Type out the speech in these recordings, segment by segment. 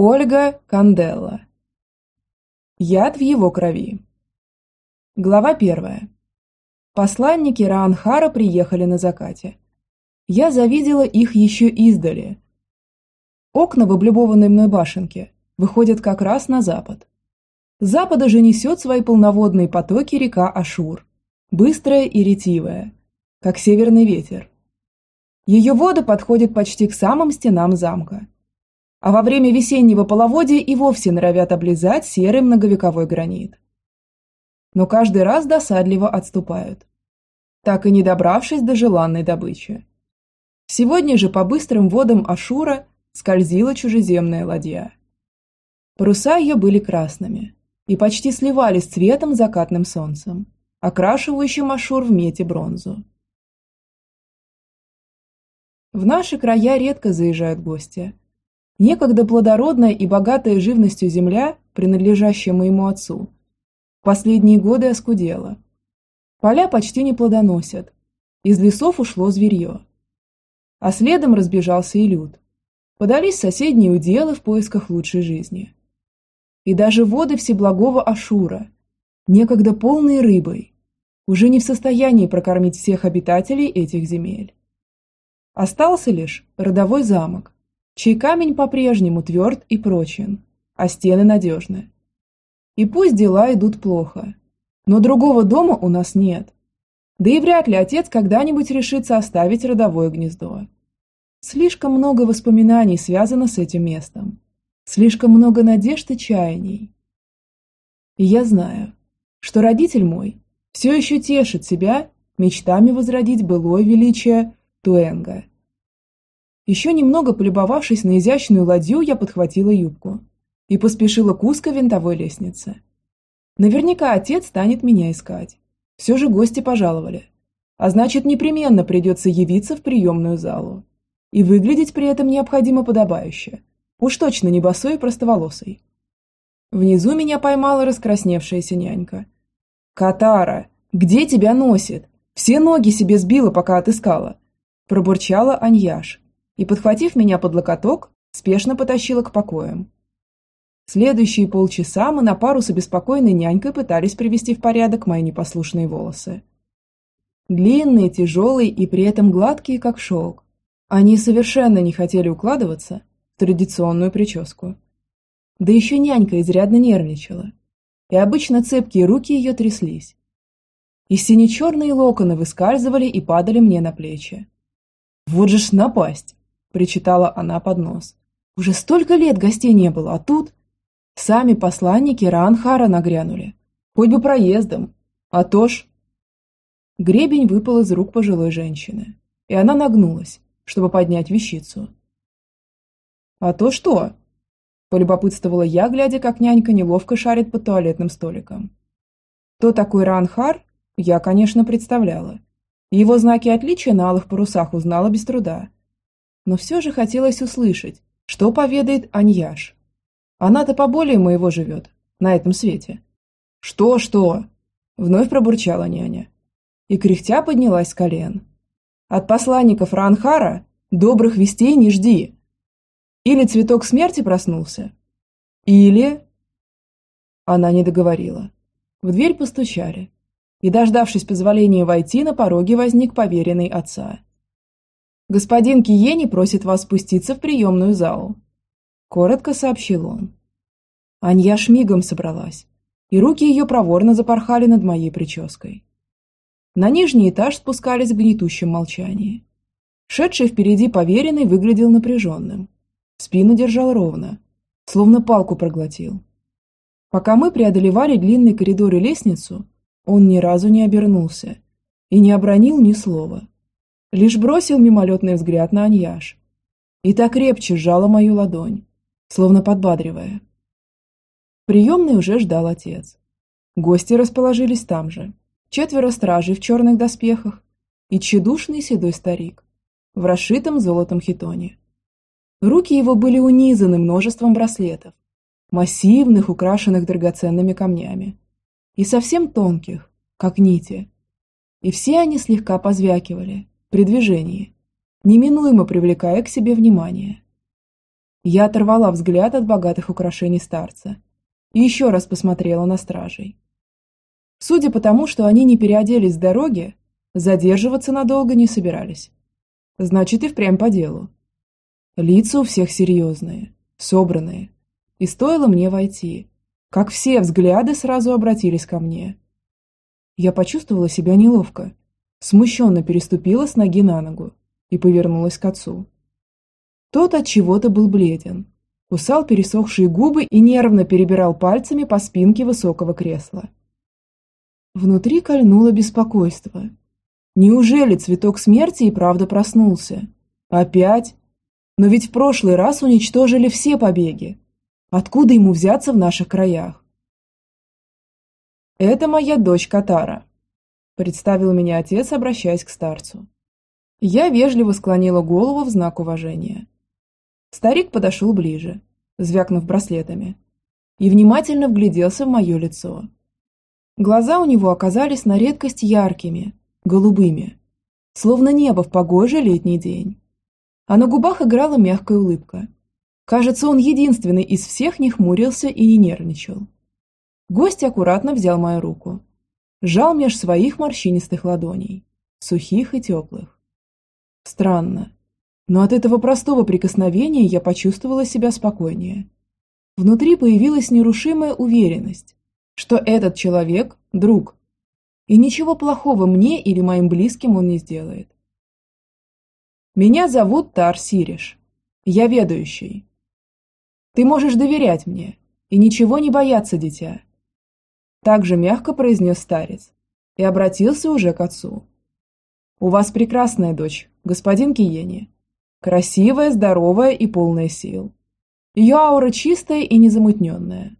Ольга Канделла. Яд в его крови. Глава первая. Посланники Раанхара приехали на закате. Я завидела их еще издали. Окна в облюбованной мной башенке выходят как раз на запад. Запада же несет свои полноводные потоки река Ашур, быстрая и ретивая, как северный ветер. Ее воды подходят почти к самым стенам замка – а во время весеннего половодья и вовсе норовят облизать серый многовековой гранит. Но каждый раз досадливо отступают, так и не добравшись до желанной добычи. Сегодня же по быстрым водам Ашура скользила чужеземная ладья. Паруса ее были красными и почти сливались цветом закатным солнцем, окрашивающим Ашур в мете бронзу. В наши края редко заезжают гости – Некогда плодородная и богатая живностью земля, принадлежащая моему отцу, последние годы оскудела. Поля почти не плодоносят, из лесов ушло зверье. А следом разбежался и люд. Подались соседние уделы в поисках лучшей жизни. И даже воды Всеблагого Ашура, некогда полные рыбой, уже не в состоянии прокормить всех обитателей этих земель. Остался лишь родовой замок, чей камень по-прежнему тверд и прочен, а стены надежны. И пусть дела идут плохо, но другого дома у нас нет. Да и вряд ли отец когда-нибудь решится оставить родовое гнездо. Слишком много воспоминаний связано с этим местом. Слишком много надежд и чаяний. И я знаю, что родитель мой все еще тешит себя мечтами возродить былое величие Туэнга – еще немного полюбовавшись на изящную ладью, я подхватила юбку и поспешила к узкой винтовой лестнице. Наверняка отец станет меня искать. Все же гости пожаловали. А значит, непременно придется явиться в приемную залу. И выглядеть при этом необходимо подобающе. Уж точно не босой и простоволосой. Внизу меня поймала раскрасневшаяся нянька. «Катара, где тебя носит? Все ноги себе сбила, пока отыскала!» Пробурчала Аньяш, и, подхватив меня под локоток, спешно потащила к покоям. Следующие полчаса мы на пару с обеспокоенной нянькой пытались привести в порядок мои непослушные волосы. Длинные, тяжелые и при этом гладкие, как шелк. Они совершенно не хотели укладываться в традиционную прическу. Да еще нянька изрядно нервничала, и обычно цепкие руки ее тряслись. И сине-черные локоны выскальзывали и падали мне на плечи. Вот же ж напасть! – причитала она под нос. «Уже столько лет гостей не было, а тут...» Сами посланники Раанхара нагрянули. Хоть бы проездом. А то ж... Гребень выпал из рук пожилой женщины, и она нагнулась, чтобы поднять вещицу. «А то что?» – полюбопытствовала я, глядя, как нянька неловко шарит под туалетным столиком. Кто такой Ранхар, я, конечно, представляла. Его знаки отличия на алых парусах узнала без труда но все же хотелось услышать, что поведает Аньяш. Она-то поболее моего живет, на этом свете. «Что-что?» – вновь пробурчала няня. И кряхтя поднялась с колен. «От посланников Ранхара добрых вестей не жди. Или цветок смерти проснулся, или...» Она не договорила. В дверь постучали, и, дождавшись позволения войти, на пороге возник поверенный отца. «Господин Киени просит вас спуститься в приемную залу», – коротко сообщил он. Анья шмигом собралась, и руки ее проворно запорхали над моей прической. На нижний этаж спускались в гнетущем молчании. Шедший впереди поверенный выглядел напряженным. Спину держал ровно, словно палку проглотил. Пока мы преодолевали длинный коридор и лестницу, он ни разу не обернулся и не обронил ни слова лишь бросил мимолетный взгляд на Аньяш. И так крепче сжала мою ладонь, словно подбадривая. Приемный уже ждал отец. Гости расположились там же. Четверо стражей в черных доспехах и тщедушный седой старик в расшитом золотом хитоне. Руки его были унизаны множеством браслетов, массивных, украшенных драгоценными камнями, и совсем тонких, как нити. И все они слегка позвякивали, при движении, неминуемо привлекая к себе внимание. Я оторвала взгляд от богатых украшений старца и еще раз посмотрела на стражей. Судя по тому, что они не переоделись с дороги, задерживаться надолго не собирались. Значит, и впрямь по делу. Лица у всех серьезные, собранные. И стоило мне войти, как все взгляды сразу обратились ко мне. Я почувствовала себя неловко, смущенно переступила с ноги на ногу и повернулась к отцу. Тот от чего-то был бледен, кусал пересохшие губы и нервно перебирал пальцами по спинке высокого кресла. Внутри кольнуло беспокойство. Неужели цветок смерти и правда проснулся? Опять? Но ведь в прошлый раз уничтожили все побеги. Откуда ему взяться в наших краях? «Это моя дочь Катара», – представил меня отец, обращаясь к старцу. Я вежливо склонила голову в знак уважения. Старик подошел ближе, звякнув браслетами, и внимательно вгляделся в мое лицо. Глаза у него оказались на редкость яркими, голубыми, словно небо в погожий летний день. А на губах играла мягкая улыбка. Кажется, он единственный из всех не хмурился и не нервничал. Гость аккуратно взял мою руку. Жал меж своих морщинистых ладоней, сухих и теплых. Странно, но от этого простого прикосновения я почувствовала себя спокойнее. Внутри появилась нерушимая уверенность, что этот человек – друг, и ничего плохого мне или моим близким он не сделает. Меня зовут Тар Сириш. Я ведающий. Ты можешь доверять мне и ничего не бояться, дитя. Также мягко произнес старец и обратился уже к отцу. «У вас прекрасная дочь, господин Киени. Красивая, здоровая и полная сил. Ее аура чистая и незамутненная.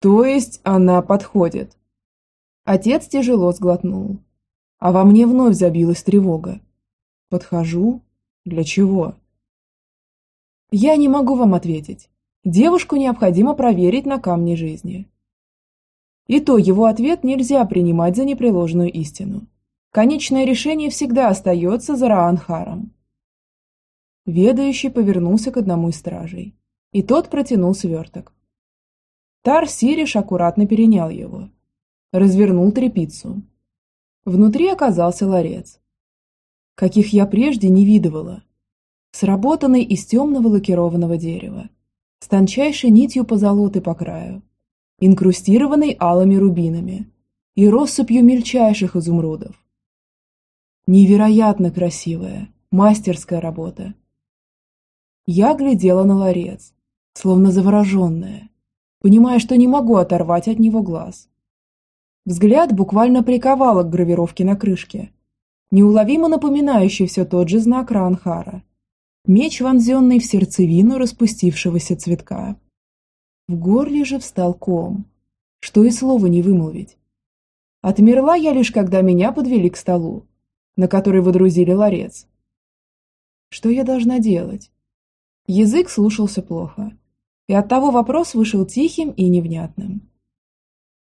То есть она подходит. Отец тяжело сглотнул. А во мне вновь забилась тревога. Подхожу? Для чего? Я не могу вам ответить. Девушку необходимо проверить на камне жизни. И то его ответ нельзя принимать за непреложную истину. Конечное решение всегда остается за Раанхаром. Ведающий повернулся к одному из стражей, и тот протянул сверток. Тар Сириш аккуратно перенял его, развернул трепицу. Внутри оказался ларец, каких я прежде не видывала, сработанный из темного лакированного дерева, с тончайшей нитью позолоты по краю, инкрустированный алыми рубинами и россыпью мельчайших изумрудов. Невероятно красивая, мастерская работа. Я глядела на ларец, словно завороженная, понимая, что не могу оторвать от него глаз. Взгляд буквально приковала к гравировке на крышке, неуловимо напоминающий все тот же знак Ранхара. Меч, вонзенный в сердцевину распустившегося цветка. В горле же встал ком, что и слова не вымолвить. Отмерла я лишь, когда меня подвели к столу, на который водрузили ларец. Что я должна делать? Язык слушался плохо, и оттого вопрос вышел тихим и невнятным.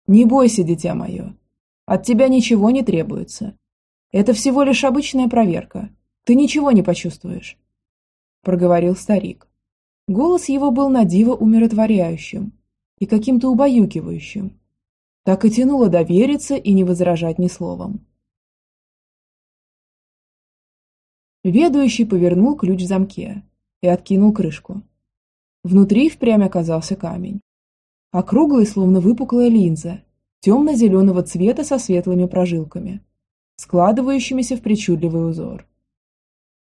«Не бойся, дитя мое, от тебя ничего не требуется. Это всего лишь обычная проверка, ты ничего не почувствуешь», – проговорил старик. Голос его был на диво умиротворяющим и каким-то убаюкивающим. Так и тянуло довериться и не возражать ни словом. Ведущий повернул ключ в замке и откинул крышку. Внутри впрямь оказался камень. Округлый, словно выпуклая линза, темно-зеленого цвета со светлыми прожилками, складывающимися в причудливый узор.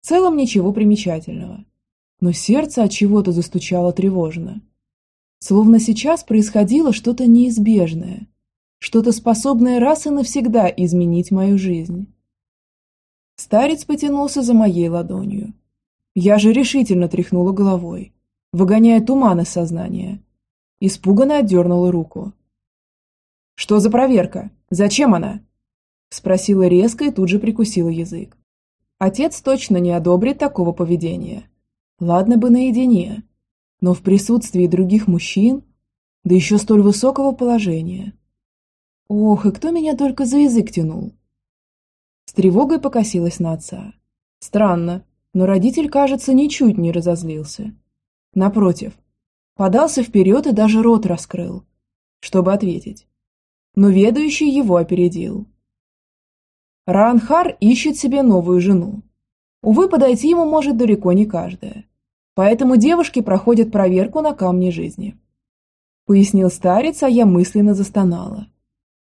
В целом ничего примечательного – но сердце от чего-то застучало тревожно. Словно сейчас происходило что-то неизбежное, что-то способное раз и навсегда изменить мою жизнь. Старец потянулся за моей ладонью. Я же решительно тряхнула головой, выгоняя туман из сознания. Испуганно отдернула руку. «Что за проверка? Зачем она?» Спросила резко и тут же прикусила язык. Отец точно не одобрит такого поведения. Ладно бы наедине, но в присутствии других мужчин, да еще столь высокого положения. Ох, и кто меня только за язык тянул? С тревогой покосилась на отца. Странно, Но родитель, кажется, ничуть не разозлился. Напротив, подался вперед и даже рот раскрыл, чтобы ответить. Но ведущий его опередил. Раанхар ищет себе новую жену. Увы, подойти ему может далеко не каждая. Поэтому девушки проходят проверку на камне жизни. Пояснил старец, а я мысленно застонала.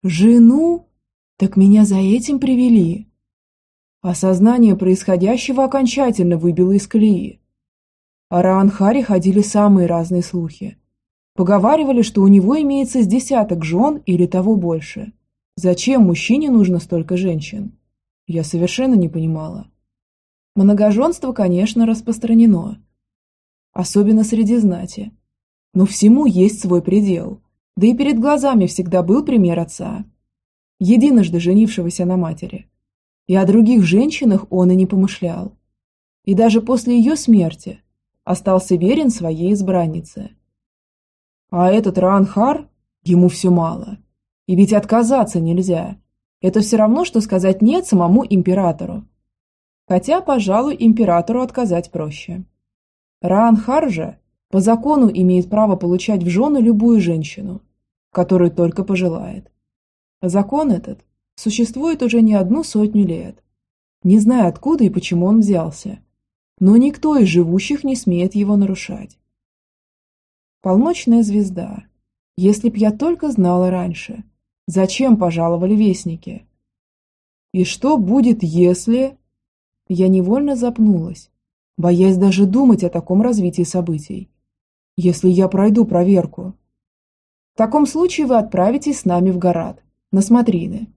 Жену? Так меня за этим привели. Осознание происходящего окончательно выбило из колеи. О Раанхаре ходили самые разные слухи. Поговаривали, что у него имеется с десяток жен или того больше. Зачем мужчине нужно столько женщин? Я совершенно не понимала. Многоженство, конечно, распространено. Особенно среди знати. Но всему есть свой предел. Да и перед глазами всегда был пример отца. Единожды женившегося на матери. И о других женщинах он и не помышлял. И даже после ее смерти остался верен своей избраннице. А этот Ранхар, ему все мало. И ведь отказаться нельзя. Это все равно, что сказать «нет» самому императору. Хотя, пожалуй, императору отказать проще. Раанхар же по закону имеет право получать в жены любую женщину, которую только пожелает. Закон этот существует уже не одну сотню лет. Не знаю, откуда и почему он взялся, но никто из живущих не смеет его нарушать. Полночная звезда. Если б я только знала раньше, Зачем пожаловали вестники? И что будет, если... Я невольно запнулась, боясь даже думать о таком развитии событий. Если я пройду проверку. В таком случае вы отправитесь с нами в Город, на смотрины.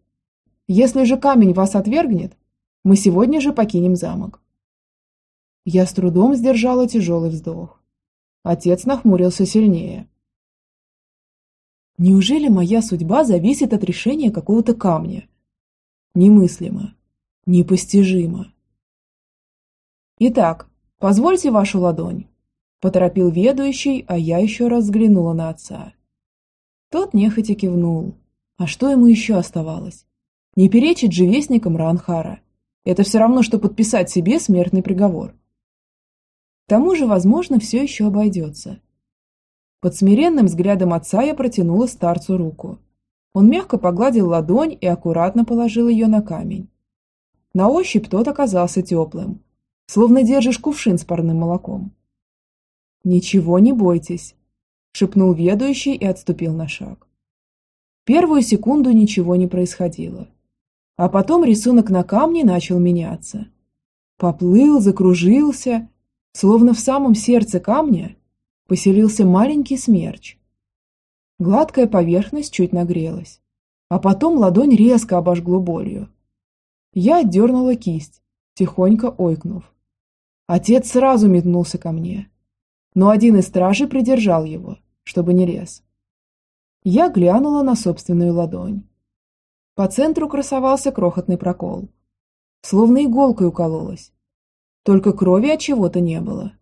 Если же камень вас отвергнет, мы сегодня же покинем замок. Я с трудом сдержала тяжелый вздох. Отец нахмурился сильнее. Неужели моя судьба зависит от решения какого-то камня? Немыслимо. Непостижимо. Итак, позвольте вашу ладонь. Поторопил ведущий, а я еще раз взглянула на отца. Тот нехотя кивнул. А что ему еще оставалось? Не перечить же вестникам Ранхара. Это все равно, что подписать себе смертный приговор. К тому же, возможно, все еще обойдется. Под смиренным взглядом отца я протянула старцу руку. Он мягко погладил ладонь и аккуратно положил ее на камень. На ощупь тот оказался теплым, словно держишь кувшин с парным молоком. «Ничего не бойтесь», – шепнул ведущий и отступил на шаг. Первую секунду ничего не происходило. А потом рисунок на камне начал меняться. Поплыл, закружился, словно в самом сердце камня поселился маленький смерч. Гладкая поверхность чуть нагрелась, а потом ладонь резко обожгло болью. Я отдернула кисть, тихонько ойкнув. Отец сразу метнулся ко мне, но один из стражей придержал его, чтобы не лез. Я глянула на собственную ладонь. По центру красовался крохотный прокол. Словно иголкой укололась. Только крови от чего-то не было.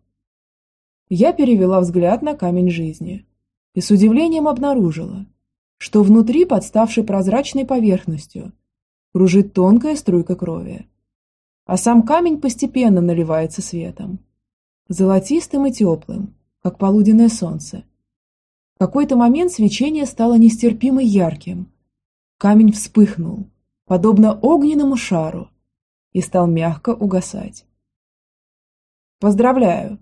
Я перевела взгляд на камень жизни и с удивлением обнаружила, что внутри, подставшей прозрачной поверхностью, кружит тонкая струйка крови. А сам камень постепенно наливается светом. Золотистым и теплым, как полуденное солнце. В какой-то момент свечение стало нестерпимо ярким. Камень вспыхнул, подобно огненному шару, и стал мягко угасать. «Поздравляю!»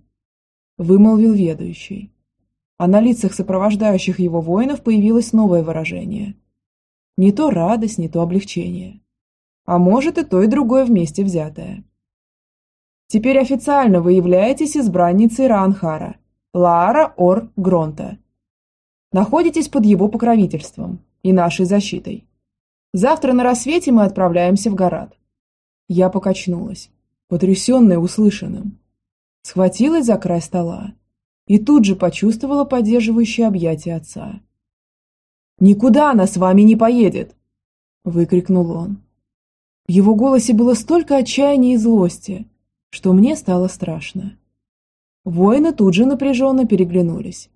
вымолвил ведущий. А на лицах сопровождающих его воинов появилось новое выражение. Не то радость, не то облегчение. А может и то, и другое вместе взятое. Теперь официально вы являетесь избранницей Ранхара, Лаара Ор Гронта. Находитесь под его покровительством и нашей защитой. Завтра на рассвете мы отправляемся в Город. Я покачнулась, потрясенная услышанным схватилась за край стола и тут же почувствовала поддерживающее объятие отца. «Никуда она с вами не поедет!» – выкрикнул он. В его голосе было столько отчаяния и злости, что мне стало страшно. Воины тут же напряженно переглянулись.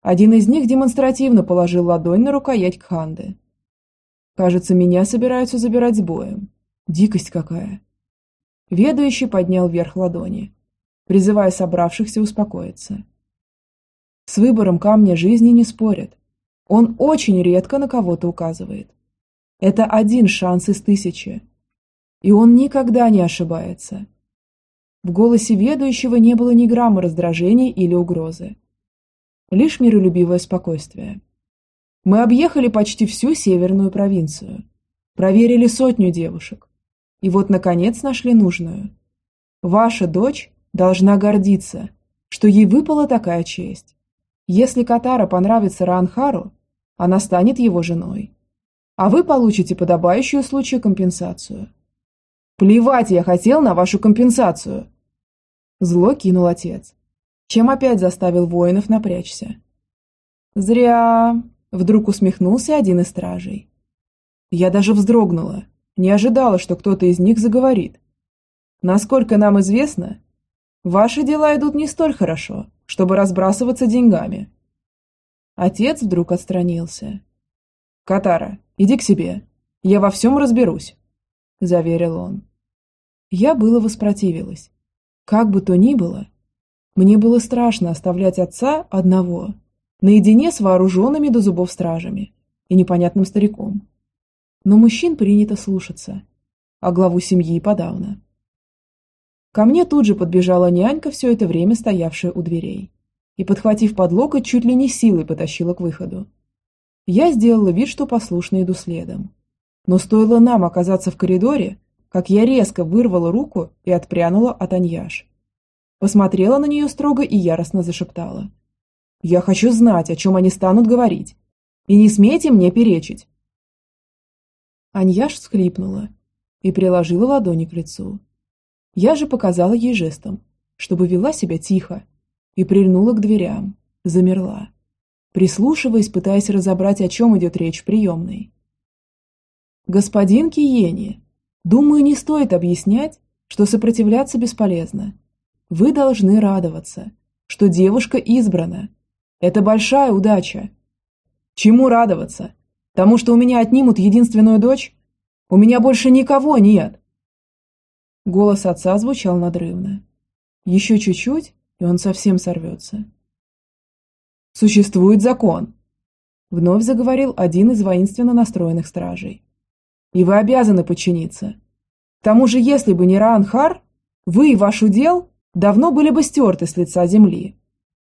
Один из них демонстративно положил ладонь на рукоять Кханды. Кажется, меня собираются забирать с боем. Дикость какая. Ведущий поднял вверх ладони, призывая собравшихся успокоиться. С выбором камня жизни не спорят. Он очень редко на кого-то указывает. Это один шанс из тысячи. И он никогда не ошибается. В голосе ведущего не было ни грамма раздражения или угрозы. Лишь миролюбивое спокойствие. Мы объехали почти всю северную провинцию. Проверили сотню девушек. И вот, наконец, нашли нужную. Ваша дочь должна гордиться, что ей выпала такая честь. Если Катара понравится Ранхару, она станет его женой. А вы получите подобающую случаю компенсацию. Плевать я хотел на вашу компенсацию, Зло кинул отец, чем опять заставил воинов напрячься. «Зря!» – вдруг усмехнулся один из стражей. Я даже вздрогнула, не ожидала, что кто-то из них заговорит. Насколько нам известно, ваши дела идут не столь хорошо, чтобы разбрасываться деньгами. Отец вдруг отстранился. «Катара, иди к себе, я во всем разберусь», – заверил он. Я было воспротивилась, как бы то ни было, мне было страшно оставлять отца одного, наедине с вооруженными до зубов стражами и непонятным стариком. Но мужчин принято слушаться, а главу семьи подавно. Ко мне тут же подбежала нянька, все это время стоявшая у дверей, и, подхватив под локоть, чуть ли не силой потащила к выходу. Я сделала вид, что послушно иду следом. Но стоило нам оказаться в коридоре, как я резко вырвала руку и отпрянула от Аньяш. Посмотрела на нее строго и яростно зашептала. «Я хочу знать, о чем они станут говорить. И не смейте мне перечить!» Аньяш всхлипнула и приложила ладони к лицу. Я же показала ей жестом, чтобы вела себя тихо, и прильнула к дверям, замерла, прислушиваясь, пытаясь разобрать, о чем идет речь в приемной. «Господин Киени!» Думаю, не стоит объяснять, что сопротивляться бесполезно. Вы должны радоваться, что девушка избрана. Это большая удача. Чему радоваться? Тому, что у меня отнимут единственную дочь? У меня больше никого нет. Голос отца звучал надрывно. Еще чуть-чуть, и он совсем сорвется. Существует закон. Вновь заговорил один из воинственно настроенных стражей и вы обязаны подчиниться. К тому же, если бы не Раанхар, вы и ваш удел давно были бы стерты с лица земли.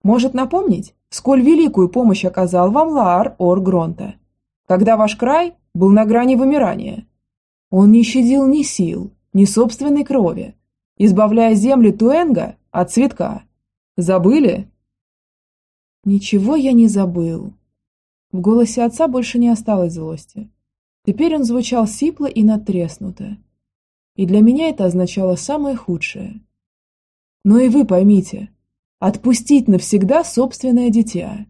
Может напомнить, сколь великую помощь оказал вам Лаар Ор Гронта, когда ваш край был на грани вымирания. Он не щадил ни сил, ни собственной крови, избавляя земли Туэнга от цветка. Забыли? Ничего я не забыл. В голосе отца больше не осталось злости. Теперь он звучал сипло и надтреснуто. И для меня это означало самое худшее. Но и вы поймите, отпустить навсегда собственное дитя.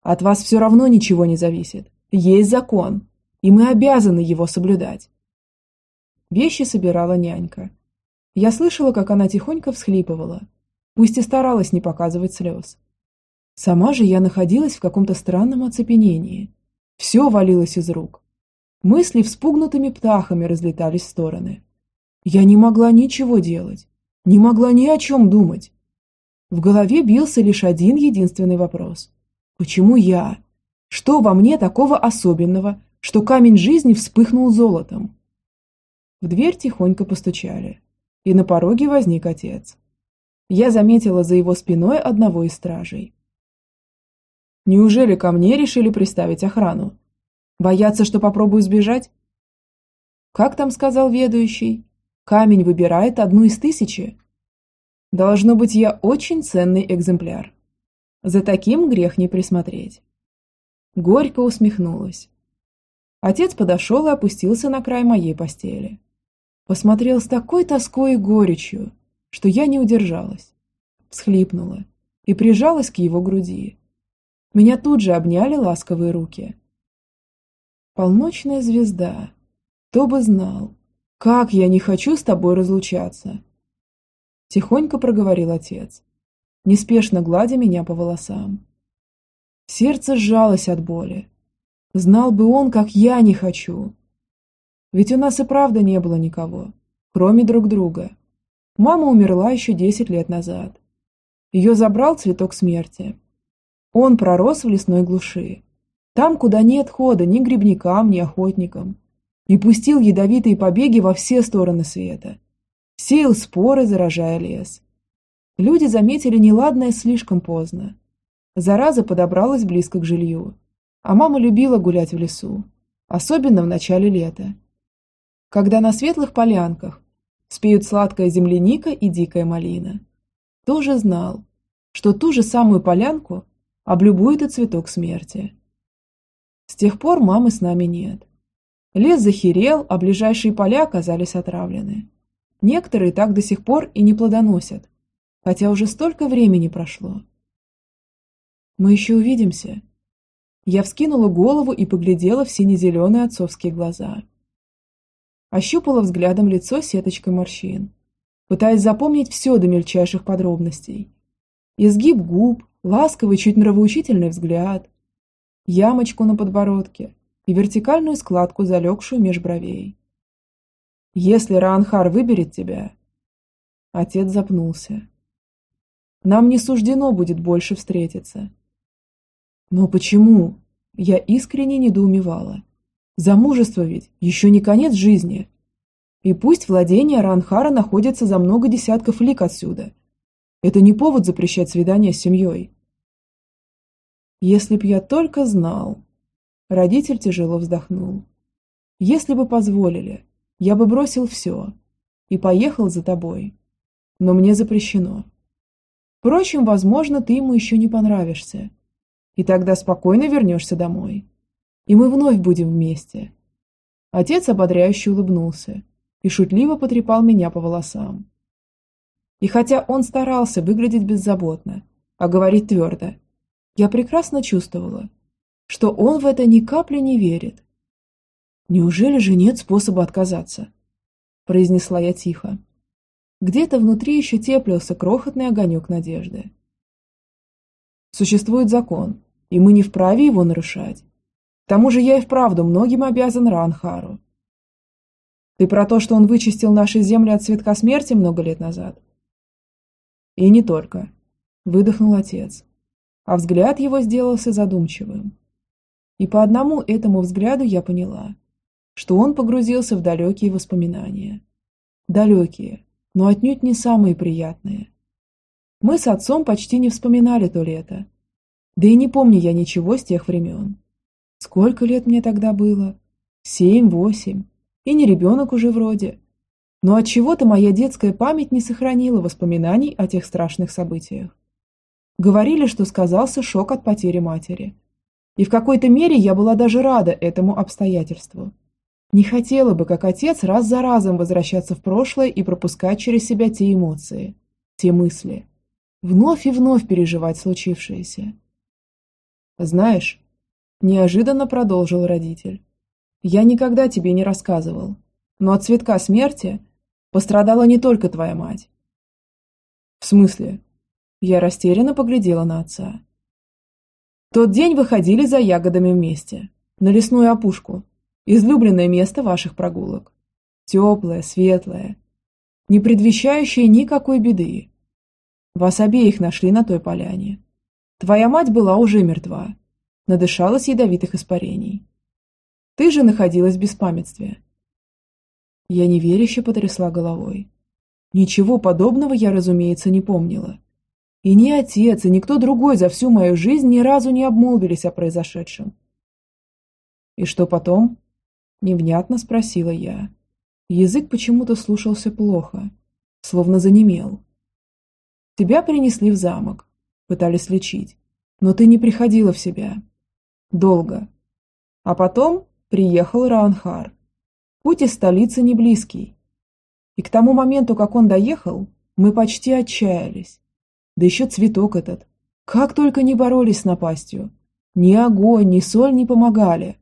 От вас все равно ничего не зависит. Есть закон, и мы обязаны его соблюдать. Вещи собирала нянька. Я слышала, как она тихонько всхлипывала, пусть и старалась не показывать слез. Сама же я находилась в каком-то странном оцепенении – все валилось из рук. Мысли вспугнутыми птахами разлетались в стороны. Я не могла ничего делать, не могла ни о чем думать. В голове бился лишь один единственный вопрос. Почему я? Что во мне такого особенного, что камень жизни вспыхнул золотом? В дверь тихонько постучали, и на пороге возник отец. Я заметила за его спиной одного из стражей. Неужели ко мне решили приставить охрану? Боятся, что попробую сбежать? Как там сказал ведущий? Камень выбирает одну из тысячи. Должно быть, я очень ценный экземпляр. За таким грех не присмотреть. Горько усмехнулась. Отец подошел и опустился на край моей постели. Посмотрел с такой тоской и горечью, что я не удержалась. Всхлипнула и прижалась к его груди. Меня тут же обняли ласковые руки. Полночная звезда. Кто бы знал, как я не хочу с тобой разлучаться. Тихонько проговорил отец, неспешно гладя меня по волосам. Сердце сжалось от боли. Знал бы он, как я не хочу. Ведь у нас и правда не было никого, кроме друг друга. Мама умерла еще 10 лет назад. Ее забрал цветок смерти. Он пророс в лесной глуши. Там, куда нет хода ни грибникам, ни охотникам. И пустил ядовитые побеги во все стороны света. Сеял споры, заражая лес. Люди заметили неладное слишком поздно. Зараза подобралась близко к жилью. А мама любила гулять в лесу. Особенно в начале лета. Когда на светлых полянках спеют сладкая земляника и дикая малина. Тоже знал, что ту же самую полянку облюбует и цветок смерти. С тех пор мамы с нами нет. Лес захерел, а ближайшие поля оказались отравлены. Некоторые так до сих пор и не плодоносят, хотя уже столько времени прошло. Мы еще увидимся. Я вскинула голову и поглядела в сине-зеленые отцовские глаза. Ощупала взглядом лицо сеточкой морщин, пытаясь запомнить все до мельчайших подробностей. Изгиб губ, ласковый, чуть нравоучительный взгляд, ямочку на подбородке и вертикальную складку, залегшую меж бровей. «Если Раанхар выберет тебя...» Отец запнулся. «Нам не суждено будет больше встретиться». «Но почему?» Я искренне недоумевала. Замужество ведь еще не конец жизни. И пусть владение Ранхара находится за много десятков лик отсюда. Это не повод запрещать свидание с семьей. Если б я только знал. Родитель тяжело вздохнул. Если бы позволили, я бы бросил все и поехал за тобой. Но мне запрещено. Впрочем, возможно, ты ему еще не понравишься. И тогда спокойно вернешься домой и мы вновь будем вместе. Отец ободряюще улыбнулся и шутливо потрепал меня по волосам. И хотя он старался выглядеть беззаботно, а говорить твердо, я прекрасно чувствовала, что он в это ни капли не верит. «Неужели же нет способа отказаться?» – произнесла я тихо. Где-то внутри еще теплился крохотный огонек надежды. Существует закон, и мы не вправе его нарушать. К тому же я и вправду многим обязан Ранхару. Ты про то, что он вычистил наши земли от цветка смерти много лет назад? И не только. Выдохнул отец. А взгляд его сделался задумчивым. И по одному этому взгляду я поняла, что он погрузился в далекие воспоминания. Далекие, но отнюдь не самые приятные. Мы с отцом почти не вспоминали то лето. Да и не помню я ничего с тех времен. Сколько лет мне тогда было? Семь, восемь. И не ребенок уже вроде. Но от чего то моя детская память не сохранила воспоминаний о тех страшных событиях. Говорили, что сказался шок от потери матери. И в какой-то мере я была даже рада этому обстоятельству. Не хотела бы, как отец, раз за разом возвращаться в прошлое и пропускать через себя те эмоции, те мысли. Вновь и вновь переживать случившееся. Знаешь, Неожиданно продолжил родитель. Я никогда тебе не рассказывал, но от цветка смерти пострадала не только твоя мать. В смысле? Я растерянно поглядела на отца. Тот день выходили за ягодами вместе, на лесную опушку, излюбленное место ваших прогулок. Теплое, светлое, не предвещающее никакой беды. Вас обеих нашли на той поляне. Твоя мать была уже мертва, надышалась ядовитых испарений. Ты же находилась в беспамятстве. Я неверяще потрясла головой. Ничего подобного я, разумеется, не помнила. И ни отец, и никто другой за всю мою жизнь ни разу не обмолвились о произошедшем. «И что потом?» – невнятно спросила я. Язык почему-то слушался плохо, словно занемел. «Тебя принесли в замок, пытались лечить, но ты не приходила в себя. Долго. А потом приехал Раанхар. Путь из столицы не близкий. И к тому моменту, как он доехал, мы почти отчаялись. Да еще цветок этот. Как только не боролись с напастью. Ни огонь, ни соль не помогали.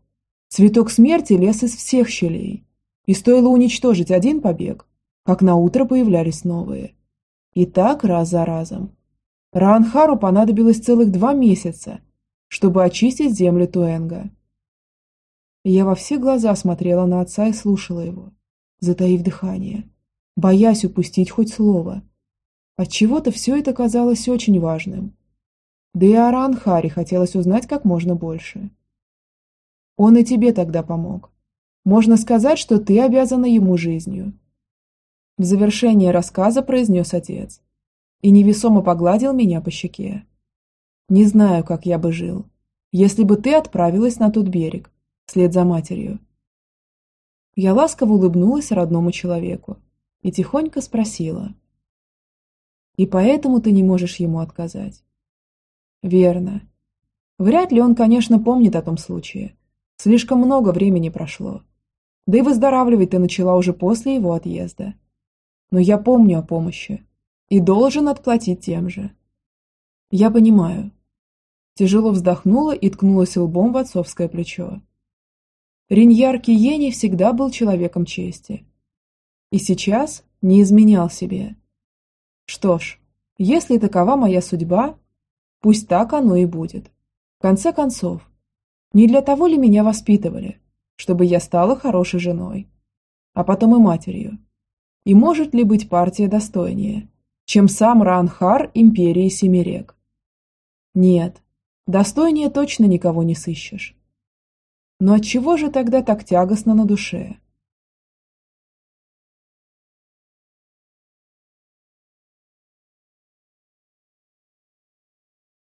Цветок смерти лез из всех щелей. И стоило уничтожить один побег, как на утро появлялись новые. И так раз за разом. Раанхару понадобилось целых два месяца, чтобы очистить земли Туэнга. Я во все глаза смотрела на отца и слушала его, затаив дыхание. боясь упустить хоть слово. Отчего-то все это казалось очень важным. Да и о Ранхаре хотелось узнать как можно больше. Он и тебе тогда помог. Можно сказать, что ты обязана ему жизнью. В завершение рассказа произнес отец и невесомо погладил меня по щеке. Не знаю, как я бы жил, если бы ты отправилась на тот берег, вслед за матерью. Я ласково улыбнулась родному человеку и тихонько спросила. И поэтому ты не можешь ему отказать. Верно. Вряд ли он, конечно, помнит о том случае. Слишком много времени прошло. Да и выздоравливать ты начала уже после его отъезда. Но я помню о помощи и должен отплатить тем же. Я понимаю. Тяжело вздохнула и ткнулась лбом в отцовское плечо. Риньяр Киени всегда был человеком чести. И сейчас не изменял себе. Что ж, если такова моя судьба, Пусть так оно и будет. В конце концов, не для того ли меня воспитывали, чтобы я стала хорошей женой, а потом и матерью? И может ли быть партия достойнее, чем сам Ранхар империи Семирек? Нет, достойнее точно никого не сыщешь. Но отчего же тогда так тягостно на душе?